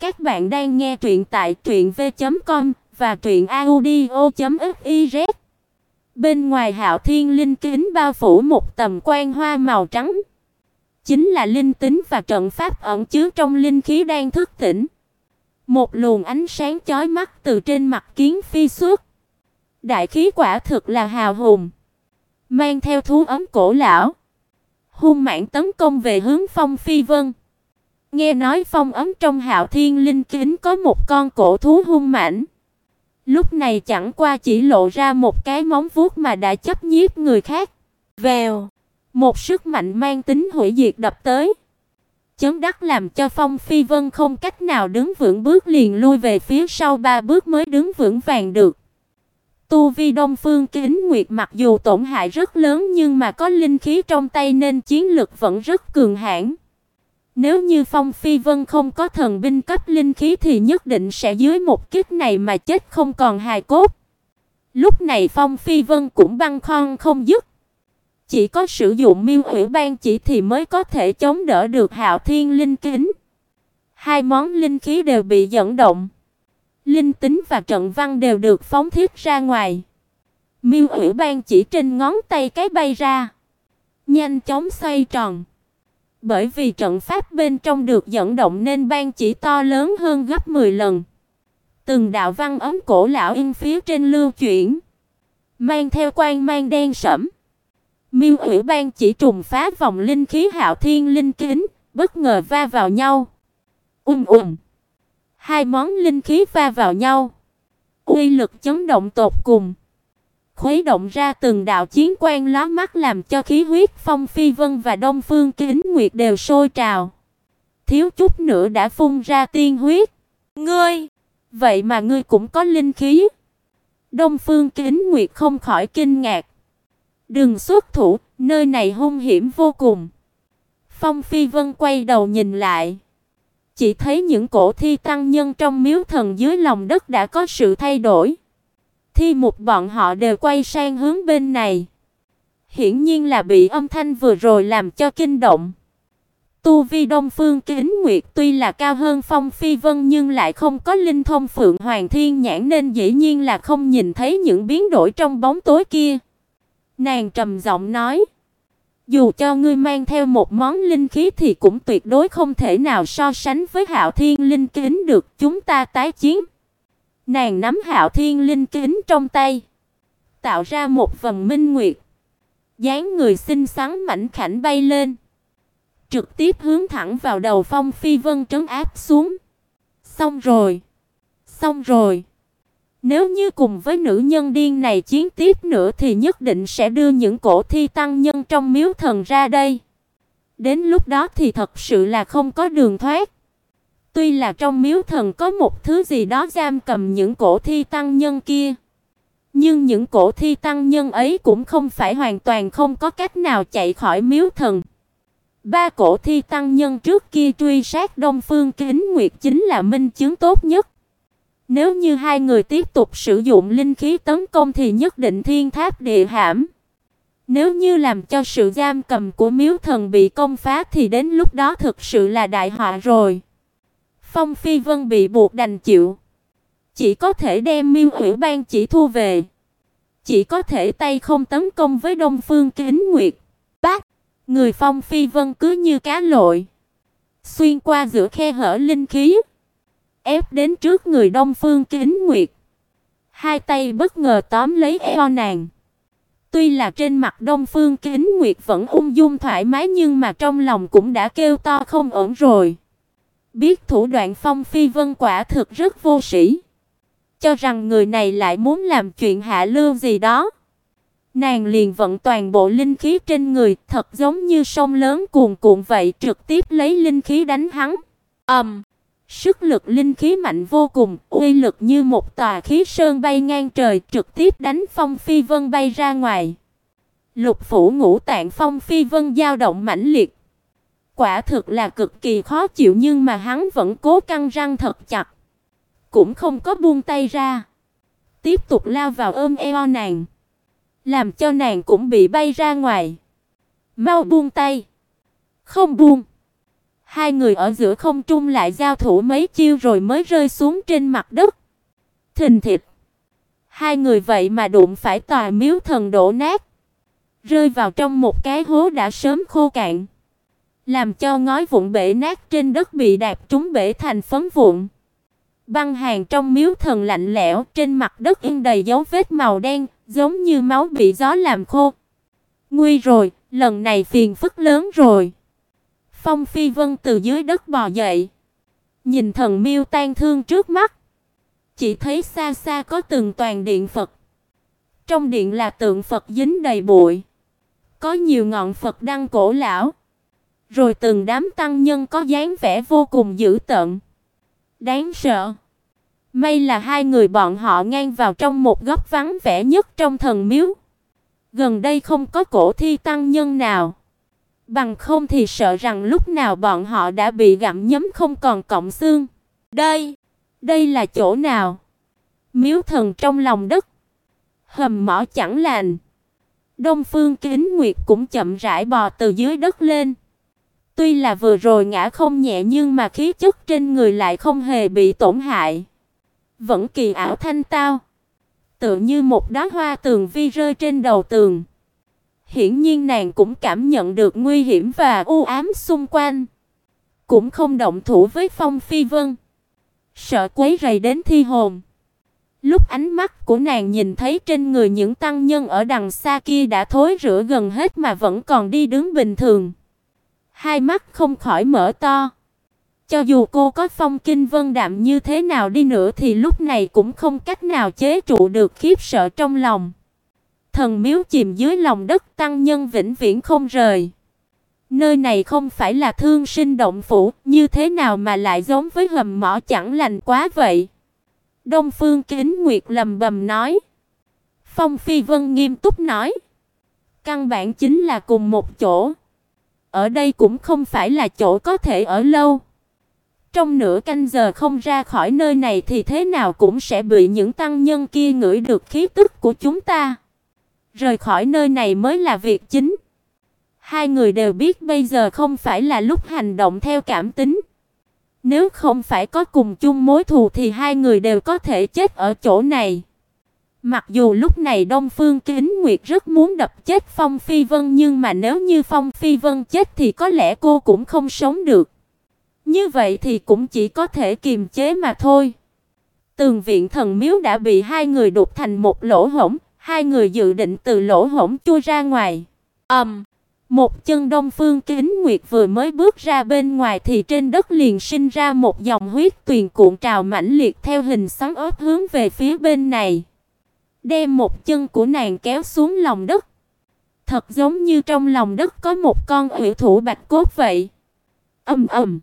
Các bạn đang nghe truyện tại truyệnv.com và truyệnaudio.fiz. Bên ngoài Hạo Thiên linh kính bao phủ một tầm quan hoa màu trắng, chính là linh tính và trận pháp ẩn chứa trong linh khí đang thức tỉnh. Một luồng ánh sáng chói mắt từ trên mặt kiến phi xuất. Đại khí quả thực là hào hùng, mang theo thú ấm cổ lão, hung mãnh tấn công về hướng Phong Phi Vân. Nghe nói phong ấm trong Hạo Thiên Linh kính có một con cổ thú hung mãnh. Lúc này chẳng qua chỉ lộ ra một cái móng vuốt mà đã chấp nhiếp người khác. Vèo, một sức mạnh mang tính hủy diệt đập tới. Chấn đắc làm cho Phong Phi Vân không cách nào đứng vững bước liền lui về phía sau ba bước mới đứng vững vàng được. Tu vi Đông Phương Kính Nguyệt mặc dù tổn hại rất lớn nhưng mà có linh khí trong tay nên chiến lực vẫn rất cường hãn. Nếu như Phong Phi Vân không có thần binh cấp linh khí thì nhất định sẽ dưới một kích này mà chết không còn hài cốt. Lúc này Phong Phi Vân cũng băng khoăn không dứt. Chỉ có sử dụng Miêu ủy Ban chỉ thì mới có thể chống đỡ được Hạo Thiên linh kính. Hai món linh khí đều bị dẫn động. Linh tính và trận văn đều được phóng thiết ra ngoài. Miêu ủy Ban chỉ trên ngón tay cái bay ra, nhanh chóng xoay tròn. Bởi vì trận pháp bên trong được dẫn động nên ban chỉ to lớn hơn gấp 10 lần. Từng đạo văn ấm cổ lão in phía trên lưu chuyển, mang theo quang mang đen sẫm. Miêu Ủy Ban chỉ trùng phá vòng linh khí Hạo Thiên linh kính, bất ngờ va vào nhau. Ùm um ùm. Hai món linh khí va vào nhau, uy lực chấn động tột cùng khuấy động ra từng đạo chiến quan lóa mắt làm cho khí huyết Phong Phi Vân và Đông Phương Kính Nguyệt đều sôi trào. Thiếu chút nữa đã phun ra tiên huyết. Ngươi, vậy mà ngươi cũng có linh khí? Đông Phương Kính Nguyệt không khỏi kinh ngạc. Đừng xuất thủ, nơi này hung hiểm vô cùng. Phong Phi Vân quay đầu nhìn lại, chỉ thấy những cổ thi tăng nhân trong miếu thần dưới lòng đất đã có sự thay đổi thi một bọn họ đều quay sang hướng bên này. Hiển nhiên là bị âm thanh vừa rồi làm cho kinh động. Tu vi Đông Phương Kính Nguyệt tuy là cao hơn Phong Phi Vân nhưng lại không có linh thông Phượng Hoàng Thiên nhãn nên dĩ nhiên là không nhìn thấy những biến đổi trong bóng tối kia. Nàng trầm giọng nói: "Dù cho ngươi mang theo một món linh khí thì cũng tuyệt đối không thể nào so sánh với Hạo Thiên linh kính được, chúng ta tái chiến." Nàng nắm Hạo Thiên linh kính trong tay, tạo ra một vầng minh nguyệt. Dáng người xinh xắn mảnh khảnh bay lên, trực tiếp hướng thẳng vào đầu Phong Phi Vân trấn áp xuống. Xong rồi, xong rồi. Nếu như cùng với nữ nhân điên này chiến tiếp nữa thì nhất định sẽ đưa những cổ thi tăng nhân trong miếu thần ra đây. Đến lúc đó thì thật sự là không có đường thoát. Tuy là trong miếu thần có một thứ gì đó giam cầm những cổ thi tăng nhân kia, nhưng những cổ thi tăng nhân ấy cũng không phải hoàn toàn không có cách nào chạy khỏi miếu thần. Ba cổ thi tăng nhân trước kia truy sát Đông Phương Kính Nguyệt chính là minh chứng tốt nhất. Nếu như hai người tiếp tục sử dụng linh khí tấn công thì nhất định thiên tháp địa hãm. Nếu như làm cho sự giam cầm của miếu thần bị công phá thì đến lúc đó thực sự là đại họa rồi. Phong Phi Vân bị buộc đành chịu, chỉ có thể đem Miêu Hủy bang chỉ thu về, chỉ có thể tay không tấn công với Đông Phương Kính Nguyệt. Bác, người Phong Phi Vân cứ như cá lội, xuyên qua giữa khe hở linh khí, ép đến trước người Đông Phương Kính Nguyệt. Hai tay bất ngờ tóm lấy eo nàng. Tuy là trên mặt Đông Phương Kính Nguyệt vẫn ung dung thoải mái nhưng mà trong lòng cũng đã kêu to không ổn rồi. Biết thủ đoạn Phong Phi Vân quả thực rất vô sĩ, cho rằng người này lại muốn làm chuyện hạ lưu gì đó. Nàng liền vận toàn bộ linh khí trên người, thật giống như sông lớn cuồn cuộn vậy, trực tiếp lấy linh khí đánh hắn. Ầm. Um, sức lực linh khí mạnh vô cùng, uy lực như một tòa khí sơn bay ngang trời, trực tiếp đánh Phong Phi Vân bay ra ngoài. Lục phủ ngũ tạng Phong Phi Vân dao động mãnh liệt, Quả thực là cực kỳ khó chịu nhưng mà hắn vẫn cố căng răng thật chặt, cũng không có buông tay ra, tiếp tục lao vào ôm eo nàng, làm cho nàng cũng bị bay ra ngoài. Mau buông tay. Không buông. Hai người ở giữa không trung lại giao thủ mấy chiêu rồi mới rơi xuống trên mặt đất. Thình thịch. Hai người vậy mà đụng phải tòa miếu thần đổ nát, rơi vào trong một cái hố đã sớm khô cạn, làm cho ngói vụn bể nát trên đất bị đạp trúng bể thành phấn vụn. Băng hàng trong miếu thần lạnh lẽo, trên mặt đất in đầy dấu vết màu đen, giống như máu bị gió làm khô. Nguy rồi, lần này phiền phức lớn rồi. Phong Phi Vân từ dưới đất bò dậy, nhìn thần miêu tan thương trước mắt, chỉ thấy xa xa có từng toàn điện Phật. Trong điện là tượng Phật dính đầy bụi, có nhiều ngọn Phật đăng cổ lão, rồi từng đám tăng nhân có dáng vẻ vô cùng dữ tợn, đáng sợ. May là hai người bọn họ ngang vào trong một góc vắng vẻ nhất trong thần miếu. Gần đây không có cổ thi tăng nhân nào. Bằng không thì sợ rằng lúc nào bọn họ đã bị gặm nhấm không còn cọng xương. Đây, đây là chỗ nào? Miếu thần trong lòng đất. Hầm mỏ chẳng lành. Đông Phương Kính Nguyệt cũng chậm rãi bò từ dưới đất lên. Tuy là vừa rồi ngã không nhẹ nhưng mà khí chất trên người lại không hề bị tổn hại. Vẫn kỳ ảo thanh tao, tựa như một đóa hoa tường vi rơi trên đầu tường. Hiển nhiên nàng cũng cảm nhận được nguy hiểm và u ám xung quanh, cũng không động thủ với Phong Phi Vân, sợ quấy rầy đến thi hồn. Lúc ánh mắt của nàng nhìn thấy trên người những tăng nhân ở đằng xa kia đã thối rữa gần hết mà vẫn còn đi đứng bình thường, hai mắt không khỏi mở to. Cho dù cô có phong kinh vân đạm như thế nào đi nữa thì lúc này cũng không cách nào chế trụ được khiếp sợ trong lòng. Thần miếu chìm dưới lòng đất tăng nhân vĩnh viễn không rời. Nơi này không phải là thương sinh động phủ, như thế nào mà lại giống với hầm mỏ chẳng lành quá vậy? Đông Phương Kính Nguyệt lầm bầm nói. Phong Phi Vân nghiêm túc nói, căn bản chính là cùng một chỗ. Ở đây cũng không phải là chỗ có thể ở lâu. Trong nửa canh giờ không ra khỏi nơi này thì thế nào cũng sẽ bị những tăng nhân kia ngửi được khí tức của chúng ta. Rời khỏi nơi này mới là việc chính. Hai người đều biết bây giờ không phải là lúc hành động theo cảm tính. Nếu không phải có cùng chung mối thù thì hai người đều có thể chết ở chỗ này. Mặc dù lúc này Đông Phương Kính Nguyệt rất muốn đập chết Phong Phi Vân nhưng mà nếu như Phong Phi Vân chết thì có lẽ cô cũng không sống được. Như vậy thì cũng chỉ có thể kiềm chế mà thôi. Tường viện thần miếu đã bị hai người đục thành một lỗ hổng, hai người dự định từ lỗ hổng chui ra ngoài. Ầm. Um, một chân Đông Phương Kính Nguyệt vừa mới bước ra bên ngoài thì trên đất liền sinh ra một dòng huyết tuyền cuộn trào mãnh liệt theo hình xoắn ốc hướng về phía bên này. Đem một chân của nàng kéo xuống lòng đất. Thật giống như trong lòng đất có một con hủy thủ bạch cốt vậy. Ầm ầm.